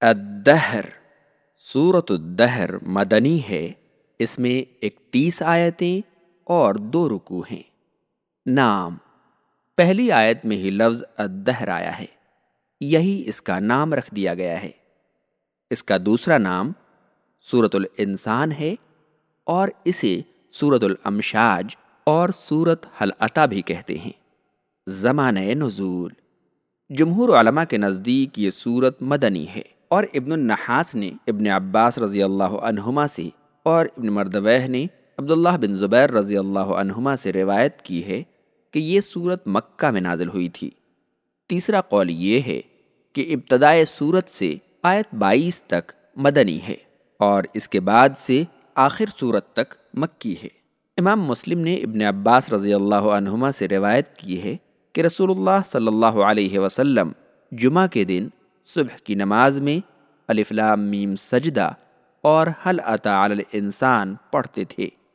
الدہر صورت الدہر مدنی ہے۔ اس میں اکتیس آیتیں اور دو رکو ہیں۔ نام، پہلی آیت میں ہی لفظ الدہر آیا ہے۔ یہی اس کا نام رکھ دیا گیا ہے۔ اس کا دوسرا نام صورت الانسان ہے اور اسے صورت الامشاج اور صورت حلعطا بھی کہتے ہیں۔ زمانۂ نزول۔ جمہور علماء کے نزدیک یہ صورت مدنی ہے۔ اور ابن النحاس نے ابن عباس رضی اللہ عنہما سے اور ابن مردوہ نے عبداللہ بن زبیر رضی اللہ عنہما سے روایت کی ہے کہ یہ صورت مکہ میں نازل ہوئی تھی۔ تیسرا قول یہ ہے کہ ابتدائے صورت سے آیت بائیس تک مدنی ہے اور اس کے بعد سے آخر صورت تک مکی ہے۔ امام مسلم نے ابن عباس رضی اللہ عنہما سے روایت کی ہے کہ رسول اللہ صلی اللہ علیہ وسلم جمعہ کے دن صبح کی نماز میں الفلا میم سجدہ اور حل عطا الانسان پڑھتے تھے۔